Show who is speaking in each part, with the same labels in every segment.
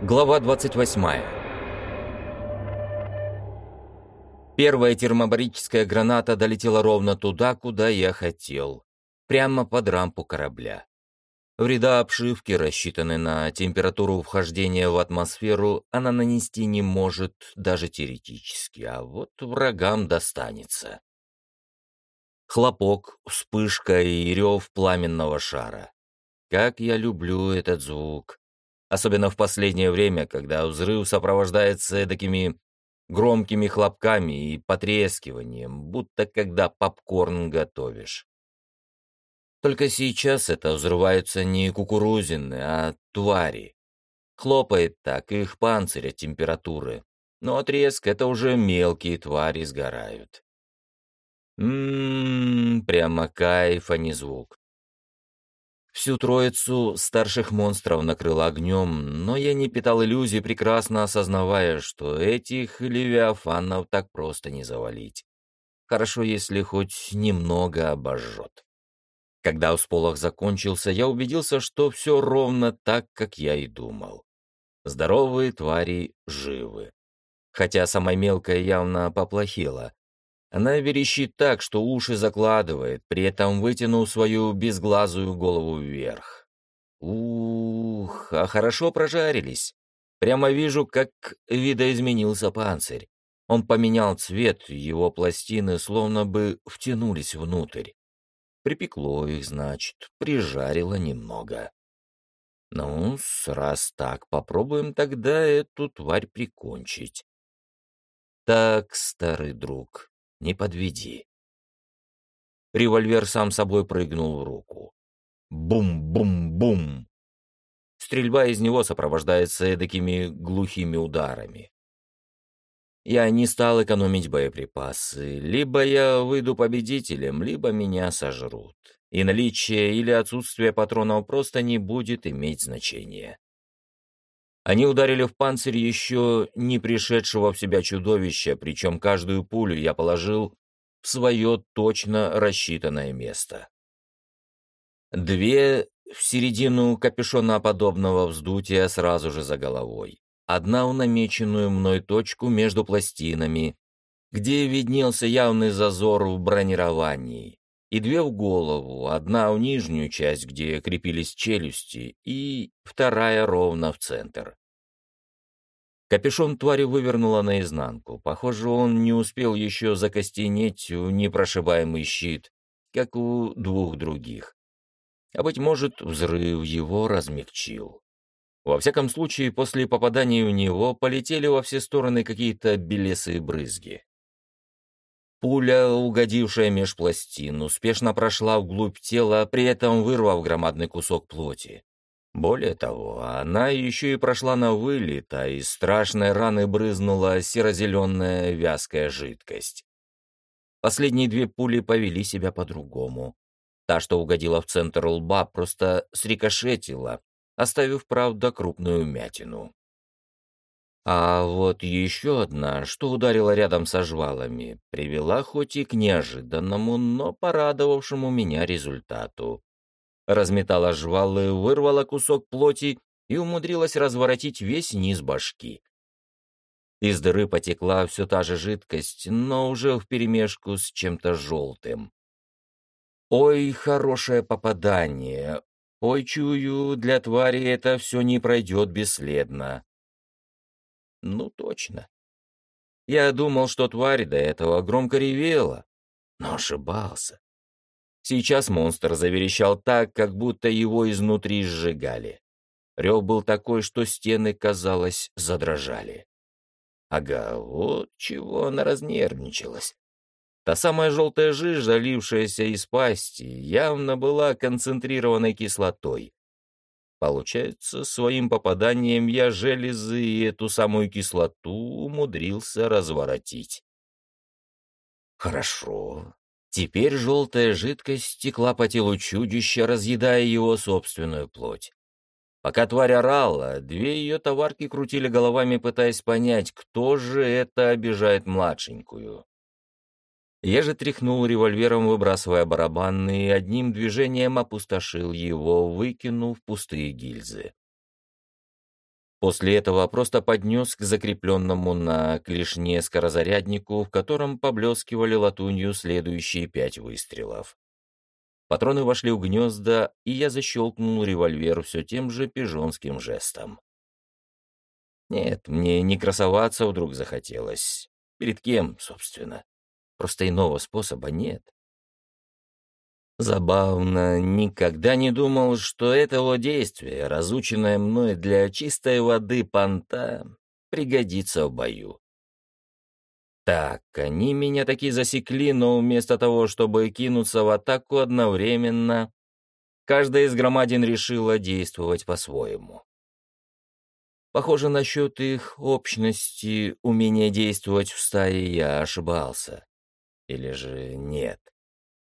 Speaker 1: Глава 28. Первая термобарическая граната долетела ровно туда, куда я хотел. Прямо под рампу корабля. Вреда обшивки, рассчитанной на температуру вхождения в атмосферу, она нанести не может даже теоретически, а вот врагам достанется. Хлопок, вспышка и рев пламенного шара. Как я люблю этот звук особенно в последнее время, когда взрыв сопровождается такими громкими хлопками и потрескиванием, будто когда попкорн готовишь. Только сейчас это взрываются не кукурузины, а твари. Хлопает так их панцирь от температуры, но треск — это уже мелкие твари сгорают. Ммм, прямо кайф, а не звук. Всю троицу старших монстров накрыло огнем, но я не питал иллюзий, прекрасно осознавая, что этих левиафанов так просто не завалить. Хорошо, если хоть немного обожжет. Когда всполох закончился, я убедился, что все ровно так, как я и думал. Здоровые твари живы. Хотя самая мелкая явно поплохела, она верещит так, что уши закладывает, при этом вытянув свою безглазую голову вверх. Ух, а хорошо прожарились. Прямо вижу, как видоизменился панцирь. Он поменял цвет, его пластины словно бы втянулись внутрь. Припекло их, значит, прижарило немного. Ну, раз так, попробуем тогда эту тварь прикончить. Так, старый друг, не подведи. Револьвер сам собой прыгнул в руку. Бум-бум-бум. Стрельба из него сопровождается эдакими глухими ударами. Я не стал экономить боеприпасы. Либо я выйду победителем, либо меня сожрут. И наличие или отсутствие патронов просто не будет иметь значения. Они ударили в панцирь еще не пришедшего в себя чудовища, причем каждую пулю я положил в свое точно рассчитанное место. Две в середину капюшоноподобного вздутия сразу же за головой. Одна в намеченную мной точку между пластинами, где виднелся явный зазор в бронировании, и две в голову, одна в нижнюю часть, где крепились челюсти, и вторая ровно в центр. Капюшон твари вывернуло наизнанку. Похоже, он не успел еще закостенеть в непрошибаемый щит, как у двух других. А, быть может, взрыв его размягчил. Во всяком случае, после попадания в него полетели во все стороны какие-то белесые брызги. Пуля, угодившая меж пластин, успешно прошла вглубь тела, при этом вырвав громадный кусок плоти. Более того, она еще и прошла на вылет, а из страшной раны брызнула серо-зеленая вязкая жидкость. Последние две пули повели себя по-другому. Та, что угодила в центр лба, просто срикошетила, оставив, правда, крупную мятину. А вот еще одна, что ударила рядом со жвалами, привела хоть и к неожиданному, но порадовавшему меня результату. Разметала жвалы, вырвала кусок плоти и умудрилась разворотить весь низ башки. Из дыры потекла все та же жидкость, но уже вперемешку с чем-то желтым. Ой, хорошее попадание. Ой, чую, для твари это все не пройдет бесследно. Ну, точно. Я думал, что тварь до этого громко ревела, но ошибался. Сейчас монстр заверещал так, как будто его изнутри сжигали. Рев был такой, что стены, казалось, задрожали. Ага, вот чего она разнервничалась. Та самая желтая жижа, лившаяся из пасти, явно была концентрированной кислотой. Получается, своим попаданием я железы и эту самую кислоту умудрился разворотить. Хорошо. Теперь желтая жидкость стекла по телу чудища, разъедая его собственную плоть. Пока тварь орала, две ее товарки крутили головами, пытаясь понять, кто же это обижает младшенькую. Я же тряхнул револьвером, выбрасывая барабан, и одним движением опустошил его, выкинув пустые гильзы. После этого просто поднес к закрепленному на клешне скорозаряднику, в котором поблескивали латунью следующие пять выстрелов. Патроны вошли в гнезда, и я защелкнул револьвер все тем же пижонским жестом. Нет, мне не красоваться вдруг захотелось. Перед кем, собственно? Просто иного способа нет. Забавно, никогда не думал, что это вот действие, разученное мной для чистой воды понта, пригодится в бою. Так, они меня таки засекли, но вместо того, чтобы кинуться в атаку одновременно, каждая из громадин решила действовать по-своему. Похоже, насчет их общности, умения действовать в стае я ошибался. Или же нет.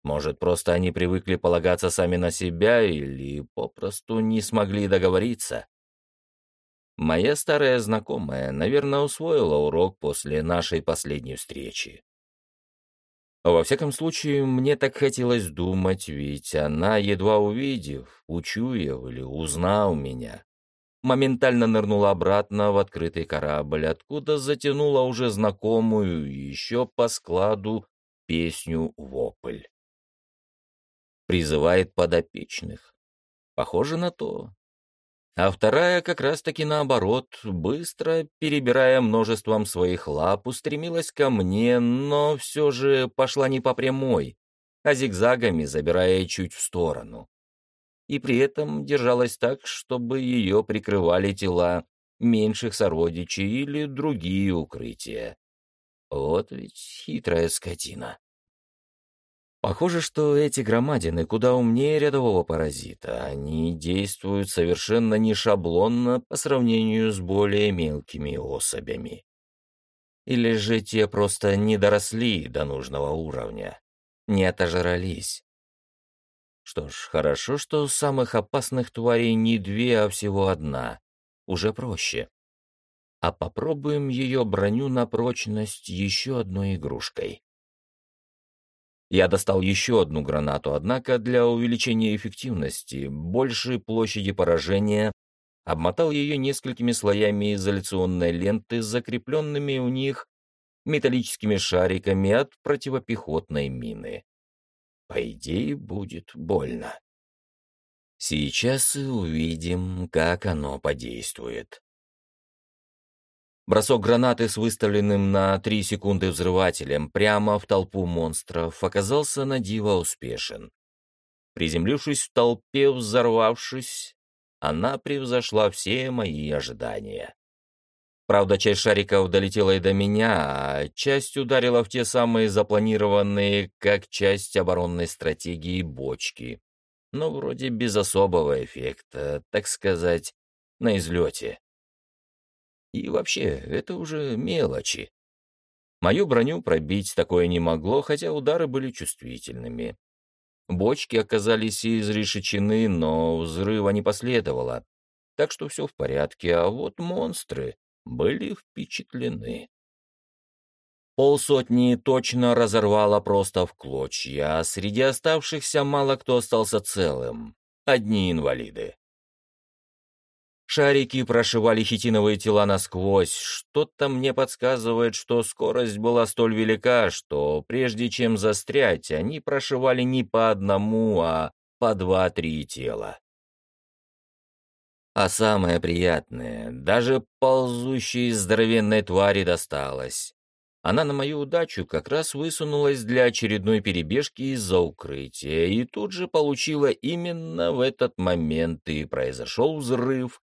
Speaker 1: Может, просто они привыкли полагаться сами на себя или попросту не смогли договориться. Моя старая знакомая, наверное, усвоила урок после нашей последней встречи. Во всяком случае, мне так хотелось думать, ведь она, едва увидев, учуяв или узнав меня, моментально нырнула обратно в открытый корабль, откуда затянула уже знакомую еще по складу песню «Вопль» призывает подопечных. Похоже на то. А вторая как раз-таки наоборот, быстро, перебирая множеством своих лап, устремилась ко мне, но все же пошла не по прямой, а зигзагами, забирая чуть в сторону. И при этом держалась так, чтобы ее прикрывали тела меньших сородичей или другие укрытия. Вот ведь хитрая скотина. Похоже, что эти громадины куда умнее рядового паразита. Они действуют совершенно не шаблонно по сравнению с более мелкими особями. Или же те просто не доросли до нужного уровня, не отожрались. Что ж, хорошо, что самых опасных тварей не две, а всего одна. Уже проще. А попробуем ее броню на прочность еще одной игрушкой. Я достал еще одну гранату, однако для увеличения эффективности, большей площади поражения, обмотал ее несколькими слоями изоляционной ленты закрепленными у них металлическими шариками от противопехотной мины. По идее, будет больно. Сейчас увидим, как оно подействует. Бросок гранаты с выставленным на три секунды взрывателем прямо в толпу монстров оказался на диво успешен. Приземлившись в толпе, взорвавшись, она превзошла все мои ожидания. Правда, часть шариков долетела и до меня, а часть ударила в те самые запланированные как часть оборонной стратегии бочки. Но вроде без особого эффекта, так сказать, на излете. И вообще, это уже мелочи. Мою броню пробить такое не могло, хотя удары были чувствительными. Бочки оказались изрешечены, но взрыва не последовало. Так что все в порядке, а вот монстры были впечатлены. Полсотни точно разорвало просто в клочья, а среди оставшихся мало кто остался целым. Одни инвалиды. Шарики прошивали хитиновые тела насквозь. Что-то мне подсказывает, что скорость была столь велика, что прежде чем застрять, они прошивали не по одному, а по два-три тела. А самое приятное, даже ползущей здоровенной твари досталось. Она на мою удачу как раз высунулась для очередной перебежки из-за укрытия и тут же получила именно в этот момент и произошел взрыв,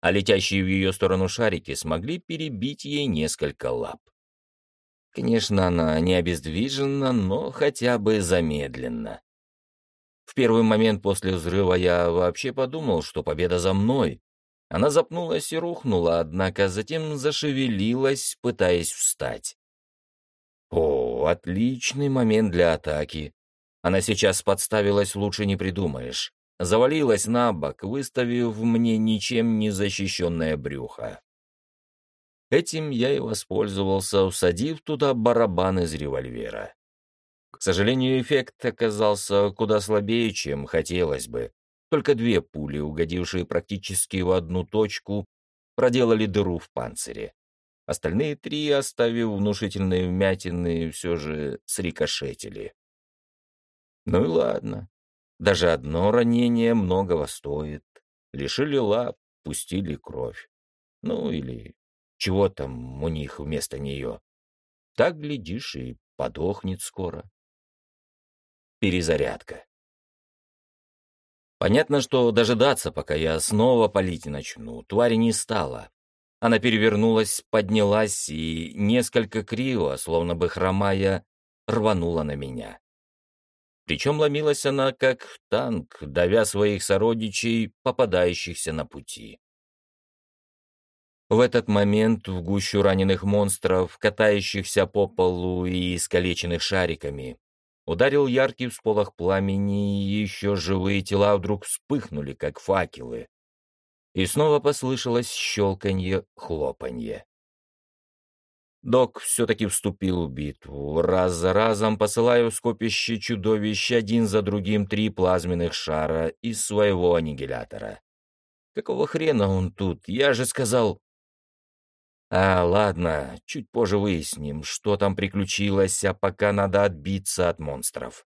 Speaker 1: а летящие в ее сторону шарики смогли перебить ей несколько лап. Конечно, она не обездвижена, но хотя бы замедленно. В первый момент после взрыва я вообще подумал, что победа за мной. Она запнулась и рухнула, однако затем зашевелилась, пытаясь встать. О, отличный момент для атаки. Она сейчас подставилась, лучше не придумаешь завалилась на бок, выставив мне ничем не защищенное брюхо. Этим я и воспользовался, усадив туда барабан из револьвера. К сожалению, эффект оказался куда слабее, чем хотелось бы. Только две пули, угодившие практически в одну точку, проделали дыру в панцире. Остальные три, оставив внушительные вмятины, все же срикошетили. Ну и ладно. Даже одно ранение многого стоит. Лишили лап, пустили кровь. Ну или чего там у них вместо нее. Так, глядишь, и подохнет скоро. Перезарядка. Понятно, что дожидаться, пока я снова палить начну, твари не стало. Она перевернулась, поднялась и несколько криво, словно бы хромая, рванула на меня. Причем ломилась она как танк, давя своих сородичей, попадающихся на пути. В этот момент в гущу раненых монстров, катающихся по полу и искалеченных шариками, ударил яркий всполох пламени, и еще живые тела вдруг вспыхнули, как факелы, и снова послышалось щелканье, хлопанье. Док все-таки вступил в битву, раз за разом посылая в скопище чудовищ один за другим три плазменных шара из своего аннигилятора. Какого хрена он тут? Я же сказал... А, ладно, чуть позже выясним, что там приключилось, а пока надо отбиться от монстров.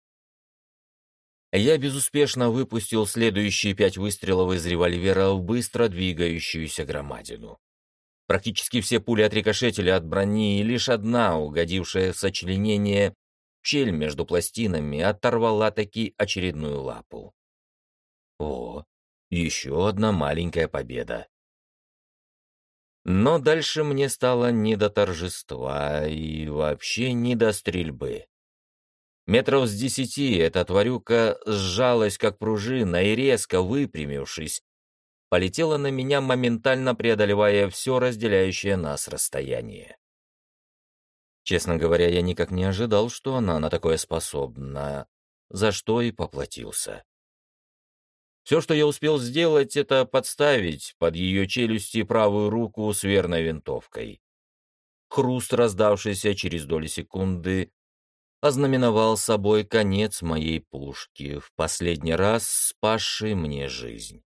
Speaker 1: Я безуспешно выпустил следующие пять выстрелов из револьвера в быстро двигающуюся громадину. Практически все пули отрикошетили от брони, и лишь одна, угодившая в сочленение, щель между пластинами, оторвала таки очередную лапу. О, еще одна маленькая победа. Но дальше мне стало не до торжества и вообще не до стрельбы. Метров с десяти эта тварюка сжалась, как пружина, и резко выпрямившись, полетела на меня, моментально преодолевая все разделяющее нас расстояние. Честно говоря, я никак не ожидал, что она на такое способна, за что и поплатился. Все, что я успел сделать, это подставить под ее челюсти правую руку с верной винтовкой. Хруст, раздавшийся через доли секунды, ознаменовал собой конец моей пушки, в последний раз спасшей мне жизнь.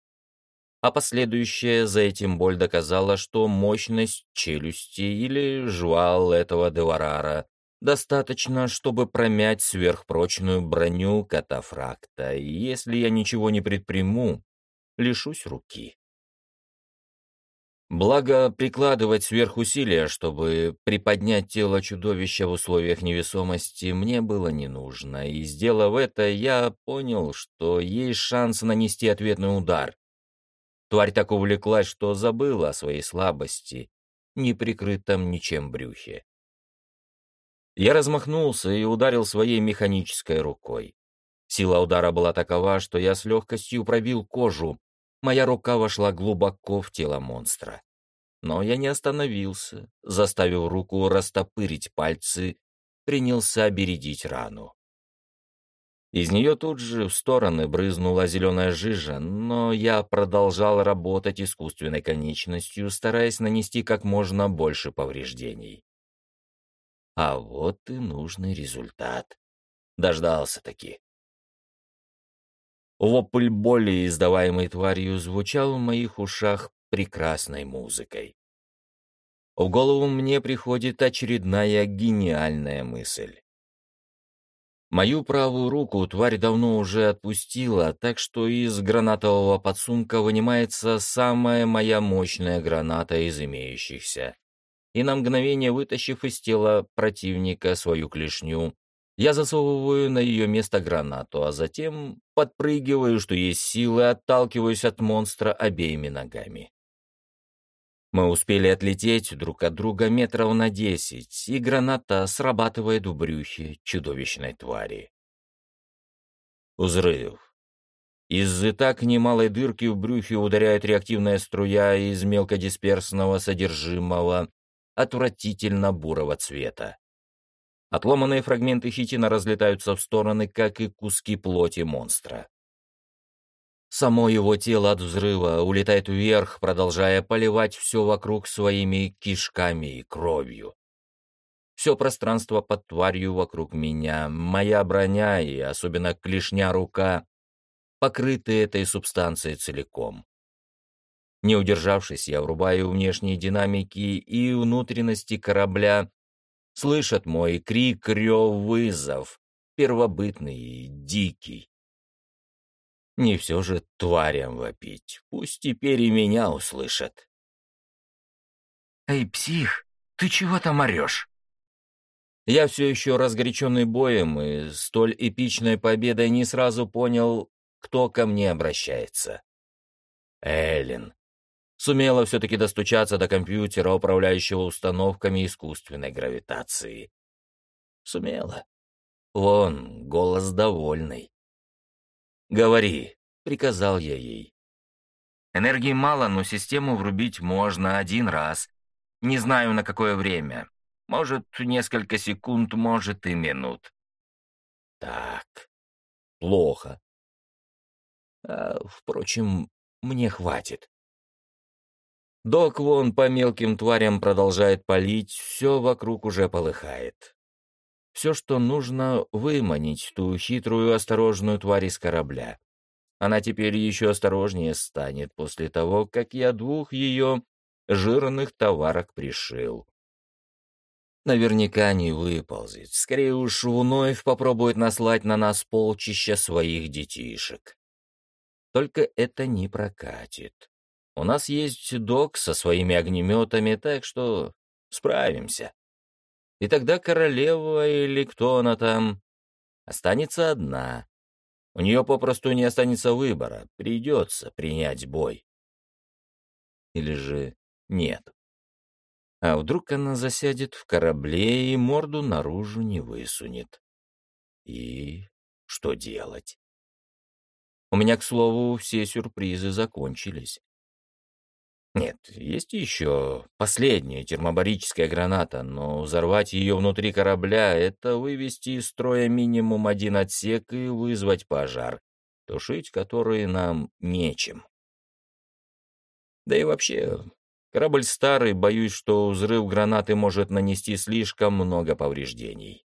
Speaker 1: А последующая за этим боль доказала, что мощность челюсти или жвал этого деварара достаточно, чтобы промять сверхпрочную броню катафракта, и если я ничего не предприму, лишусь руки. Благо, прикладывать сверхусилия, чтобы приподнять тело чудовища в условиях невесомости, мне было не нужно, и, сделав это, я понял, что есть шанс нанести ответный удар. Тварь так увлеклась, что забыла о своей слабости, не прикрытом ничем брюхе. Я размахнулся и ударил своей механической рукой. Сила удара была такова, что я с легкостью пробил кожу, Моя рука вошла глубоко в тело монстра. Но я не остановился, заставив руку растопырить пальцы, принялся бередить рану. Из нее тут же в стороны брызнула зеленая жижа, но я продолжал работать искусственной конечностью, стараясь нанести как можно больше повреждений. А вот и нужный результат. Дождался-таки. Вопль боли, издаваемый тварью, звучал в моих ушах прекрасной музыкой. В голову мне приходит очередная гениальная мысль. Мою правую руку тварь давно уже отпустила, так что из гранатового подсумка вынимается самая моя мощная граната из имеющихся. И на мгновение, вытащив из тела противника свою клешню, я засовываю на ее место гранату, а затем подпрыгиваю, что есть силы, отталкиваюсь от монстра обеими ногами. Мы успели отлететь друг от друга метров на десять, и граната срабатывает в брюхе чудовищной твари. Взрыв. Из и так немалой дырки в брюхе ударяет реактивная струя из мелкодисперсного содержимого отвратительно бурого цвета. Отломанные фрагменты хитина разлетаются в стороны, как и куски плоти монстра. Само его тело от взрыва улетает вверх, продолжая поливать все вокруг своими кишками и кровью. Все пространство под тварью вокруг меня, моя броня и особенно клешня рука, покрыты этой субстанцией целиком. Не удержавшись, я врубаю внешние динамики и внутренности корабля. Слышат мой крик, рев, вызов. Первобытный и дикий. Не все же тварям вопить. Пусть теперь и меня услышат.
Speaker 2: «Эй, псих, ты чего там орешь?»
Speaker 1: Я все еще разгоряченный боем и столь эпичной победой не сразу понял, кто ко мне обращается. Эллен. Сумела все-таки достучаться до компьютера, управляющего установками искусственной гравитации. Сумела. Вон, голос довольный. «Говори», — приказал я ей.
Speaker 2: «Энергии мало, но систему врубить можно один раз. Не знаю, на какое время. Может, несколько секунд, может и минут».
Speaker 1: «Так, плохо. А, впрочем, мне хватит. Док вон по мелким тварям продолжает палить, все вокруг уже полыхает. Все, что нужно, выманить ту хитрую осторожную тварь из корабля. Она теперь еще осторожнее станет после того, как я двух ее жирных товарок пришил. Наверняка не выползет. Скорее уж вновь попробует наслать на нас полчища своих детишек. Только это не прокатит. У нас есть док со своими огнеметами, так что справимся. И тогда королева или кто она там останется одна. У нее попросту не останется выбора, придется принять бой. Или же нет. А вдруг она засядет в корабле и морду наружу не высунет? И что делать? У меня, к слову, все сюрпризы закончились. Нет, есть еще последняя термобарическая граната, но взорвать ее внутри корабля — это вывести из строя минимум один отсек и вызвать пожар, тушить который нам нечем. Да и вообще, корабль старый, боюсь, что взрыв гранаты может нанести слишком много повреждений.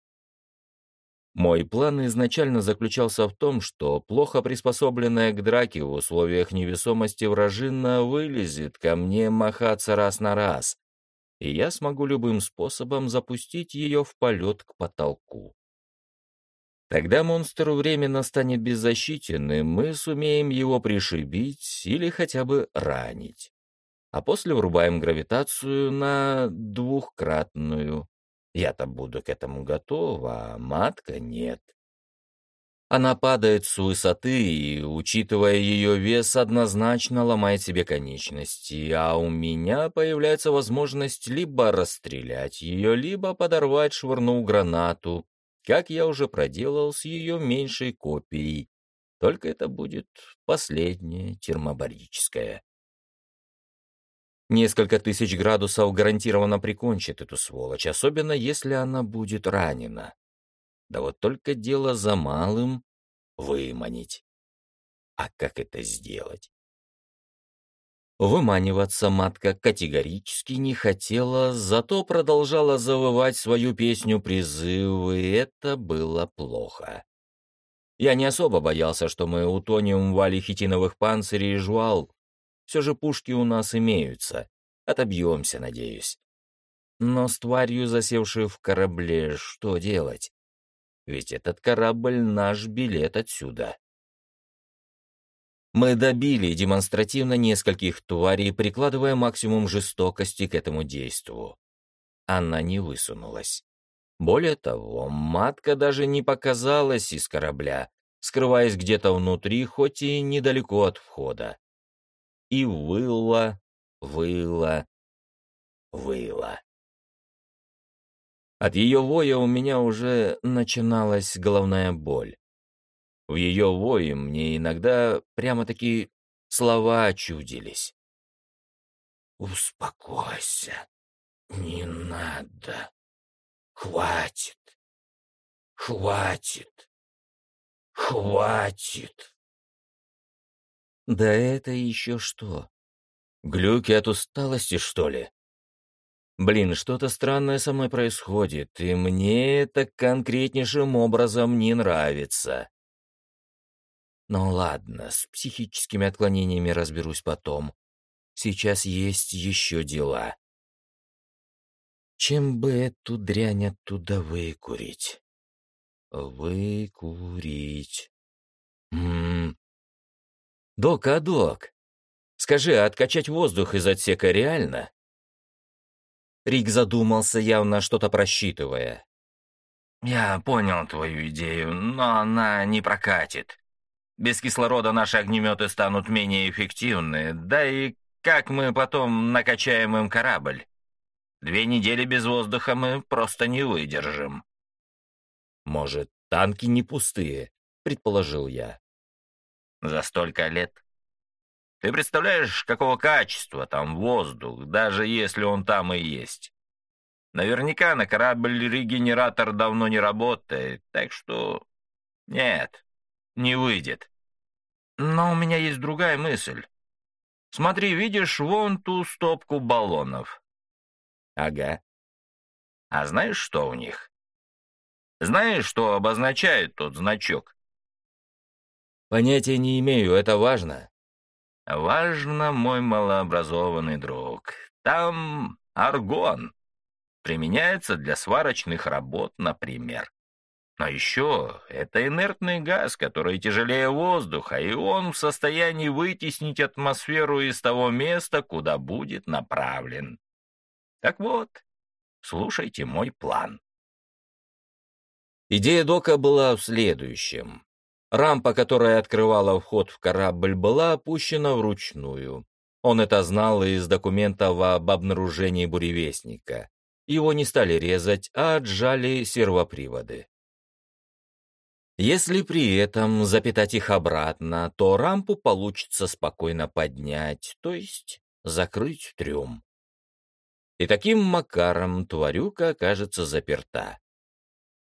Speaker 1: Мой план изначально заключался в том, что плохо приспособленная к драке в условиях невесомости вражина вылезет ко мне махаться раз на раз, и я смогу любым способом запустить ее в полет к потолку. Тогда монстр временно станет беззащитен, и мы сумеем его пришибить или хотя бы ранить. А после врубаем гравитацию на двухкратную, я-то буду к этому готов, а матка нет. Она падает с высоты и, учитывая ее вес, однозначно ломает себе конечности, а у меня появляется возможность либо расстрелять ее, либо подорвать, швырнув гранату, как я уже проделал с ее меньшей копией. Только это будет последняя термобарическая. Несколько тысяч градусов гарантированно прикончит эту сволочь, особенно если она будет ранена. Да вот только дело за малым — выманить. А как это сделать? Выманиваться матка категорически не хотела, зато продолжала завывать свою песню призыва, и это было плохо. Я не особо боялся, что мы утонем в вале хитиновых панцирей и жвал, все же пушки у нас имеются. Отобьемся, надеюсь. Но с тварью, засевшей в корабле, что делать? Ведь этот корабль — наш билет отсюда. Мы добили демонстративно нескольких тварей, прикладывая максимум жестокости к этому действу. Она не высунулась. Более того, матка даже не показалась из корабля, скрываясь где-то внутри, хоть и недалеко от входа и выла, выла, выла. От ее воя у меня уже начиналась головная боль. В ее вое мне иногда прямо-таки слова чудились. «Успокойся, не надо, хватит, хватит, хватит». Да это еще что? Глюки от усталости, что ли? Блин, что-то странное со мной происходит, и мне это конкретнейшим образом не нравится. Ну ладно, с психическими отклонениями разберусь потом. сейчас есть еще дела. Чем бы эту дрянь оттуда выкурить? Выкурить. Ммм. Док, а док, скажи, а откачать воздух из отсека реально? Рик задумался, явно что-то просчитывая.
Speaker 2: «Я понял твою идею, но она не прокатит. Без кислорода наши огнеметы станут менее эффективны, да и как мы потом накачаем им корабль? Две недели без воздуха мы просто не выдержим.
Speaker 1: Может, танки не пустые, предположил я.
Speaker 2: За столько лет. Ты представляешь, какого качества там воздух, даже если он там и есть? Наверняка на корабль регенератор давно не работает, так что... Нет, не выйдет. Но у меня есть другая мысль. Смотри, видишь вон ту стопку баллонов?
Speaker 1: Ага.
Speaker 2: А знаешь, что у них? Знаешь, что обозначает тот значок?
Speaker 1: Понятия не имею, это важно.
Speaker 2: Важно, мой малообразованный друг. Там аргон. Применяется для сварочных работ, например. Но еще это инертный газ, который тяжелее воздуха, и он в состоянии вытеснить атмосферу из того места, куда будет направлен. Так вот, слушайте мой план.
Speaker 1: Идея Дока была в следующем. Рампа, которая открывала вход в корабль, была опущена вручную. Он это знал из документов об обнаружении буревестника. Его не стали резать, а отжали сервоприводы. Если при этом запитать их обратно, то рампу получится спокойно поднять, то есть закрыть трюм и таким макаром тварюка окажется заперта.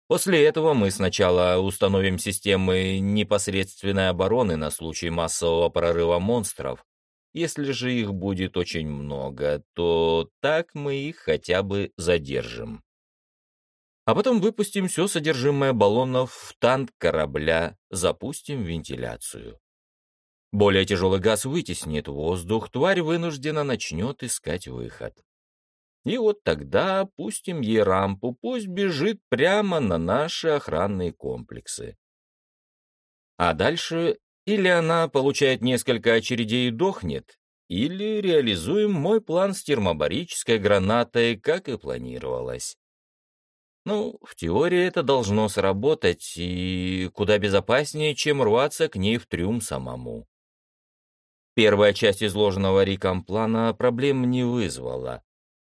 Speaker 1: После этого мы сначала установим системы непосредственной обороны на случай массового прорыва монстров. Если же их будет очень много, то так мы их хотя бы задержим. А потом выпустим все содержимое баллонов в танк корабля, запустим вентиляцию. Более тяжелый газ вытеснит воздух, тварь вынуждена начнет искать выход. И вот тогда опустим ей рампу, пусть бежит прямо на наши охранные комплексы. А дальше или она получает несколько очередей и дохнет, или реализуем мой план с термобарической гранатой, как и планировалось. Ну, в теории это должно сработать, и куда безопаснее, чем рваться к ней в трюм самому. Первая часть изложенного Риком плана проблем не вызвала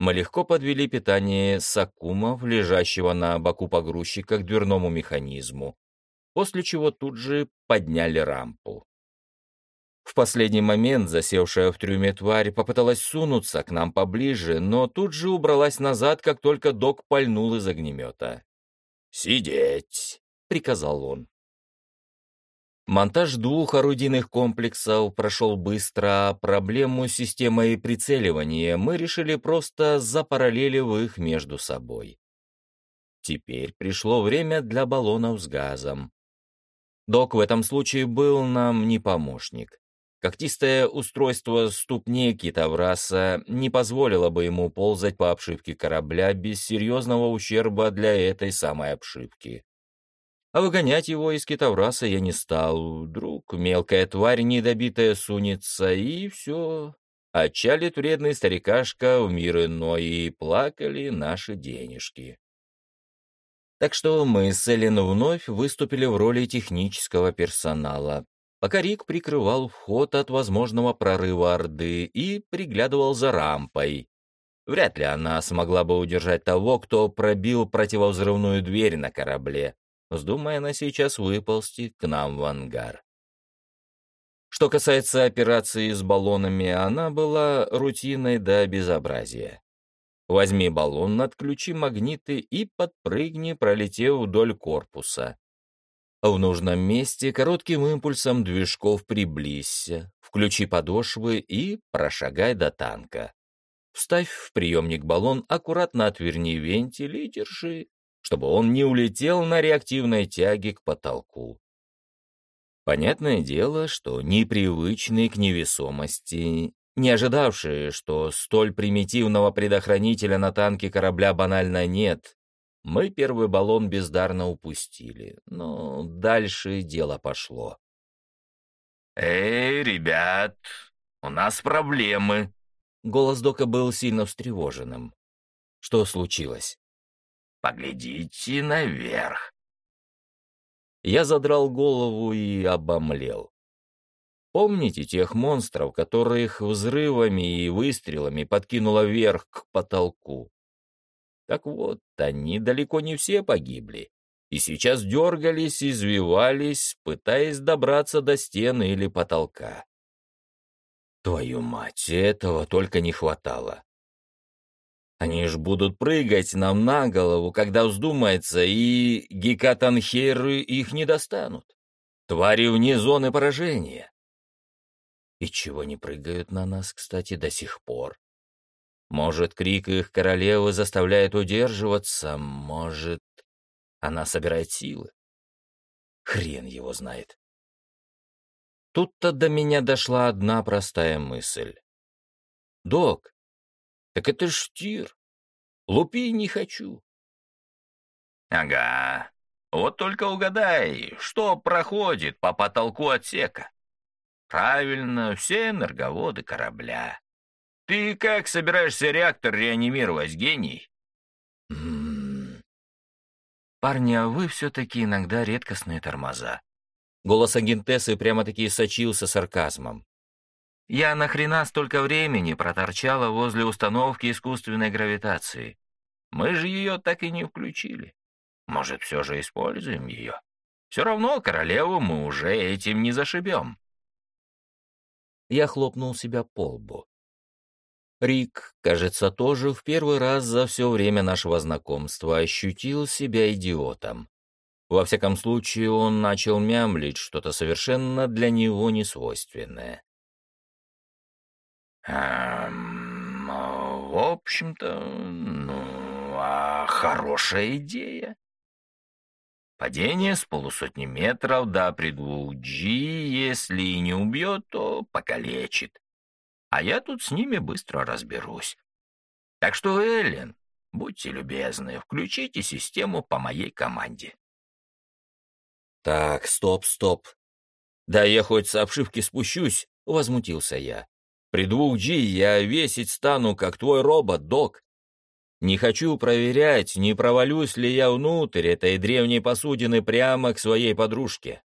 Speaker 1: мы легко подвели питание сакумов, лежащего на боку погрузчика, к дверному механизму, после чего тут же подняли рампу. В последний момент засевшая в трюме тварь попыталась сунуться к нам поближе, но тут же убралась назад, как только док пальнул из огнемета. «Сидеть!» — приказал он. Монтаж двух орудийных комплексов прошел быстро, а проблему с системой прицеливания мы решили просто запараллелив их между собой. Теперь пришло время для баллонов с газом. Док в этом случае был нам не помощник. Когтистое устройство ступней китовраса не позволило бы ему ползать по обшивке корабля без серьезного ущерба для этой самой обшивки. А выгонять его из китовраса я не стал. Вдруг мелкая тварь недобитая сунется, и все. Отчалит вредный старикашка в мир иной, и плакали наши денежки. Так что мы с Эллен вновь выступили в роли технического персонала, пока Рик прикрывал вход от возможного прорыва Орды и приглядывал за рампой. Вряд ли она смогла бы удержать того, кто пробил противовзрывную дверь на корабле, вздумая она сейчас выползти к нам в ангар. Что касается операции с баллонами, она была рутиной до безобразия. Возьми баллон, отключи магниты и подпрыгни, пролетев вдоль корпуса. В нужном месте коротким импульсом движков приблизься, включи подошвы и прошагай до танка. Вставь в приемник баллон, аккуратно отверни вентиль и держи чтобы он не улетел на реактивной тяге к потолку. Понятное дело, что непривычный к невесомости не ожидавшие, что столь примитивного предохранителя на танке корабля банально нет, мы первый баллон бездарно упустили, но дальше дело пошло.
Speaker 2: «Эй, ребят, у нас проблемы!»
Speaker 1: Голос Дока был сильно встревоженным. Что случилось?
Speaker 2: «Поглядите наверх!»
Speaker 1: Я задрал голову и обомлел. Помните тех монстров, которых взрывами и выстрелами подкинуло вверх к потолку? Так вот, они далеко не все погибли, и сейчас дергались, извивались, пытаясь добраться до стены или потолка. Твою мать, этого только не хватало. Они ж будут прыгать нам на голову, когда вздумается, и гекатанхеры их не достанут. Твари вне зоны поражения. И чего не прыгают на нас, кстати, до сих пор? Может, крик их королевы заставляет удерживаться, может, она собирает силы? Хрен его знает. Тут-то до меня дошла одна простая мысль. «Док, так это ж тир. Лупи не хочу».
Speaker 2: «Ага. Вот только угадай, что проходит по потолку отсека?» Правильно, все энерговоды корабля. Ты как собираешься реактор реанимировать, гений?
Speaker 1: М-м. Парни, а вы все-таки иногда редкостные тормоза. Голос агентессы прямо-таки сочился сарказмом. Я нахрена столько времени проторчала возле установки искусственной гравитации? Мы же ее так и не включили. Может, все же используем ее? Все равно королеву мы уже этим не зашибем. Я хлопнул себя по лбу. Рик, кажется, тоже в первый раз за все время нашего знакомства ощутил себя идиотом. Во всяком случае, он начал мямлить что-то совершенно для него несвойственное.
Speaker 2: «Эм, в общем-то, ну, а хорошая идея. Падение с полусотни метров да при двух G, если и не убьет, то покалечит. А я тут с ними быстро разберусь. Так что, Эллен, будьте любезны, включите систему по моей команде.
Speaker 1: Так, стоп, стоп. Да я хоть с обшивки спущусь, возмутился я. При двух G я весить стану, как твой робот, док. Не хочу проверять, не провалюсь ли я внутрь этой древней посудины прямо к своей подружке.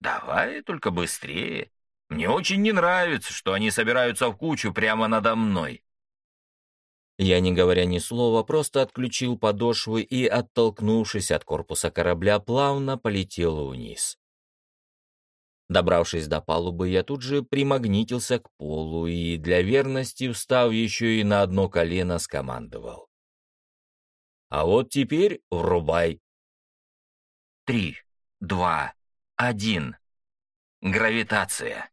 Speaker 2: Давай только быстрее. Мне очень не нравится, что они собираются в кучу прямо надо мной.
Speaker 1: Я, не говоря ни слова, просто отключил подошвы и, оттолкнувшись от корпуса корабля, плавно полетел вниз. Добравшись до палубы, я тут же примагнитился к полу и, для верности, встав еще и на одно колено, скомандовал. «А вот теперь врубай!»
Speaker 2: «Три, два, один. Гравитация!»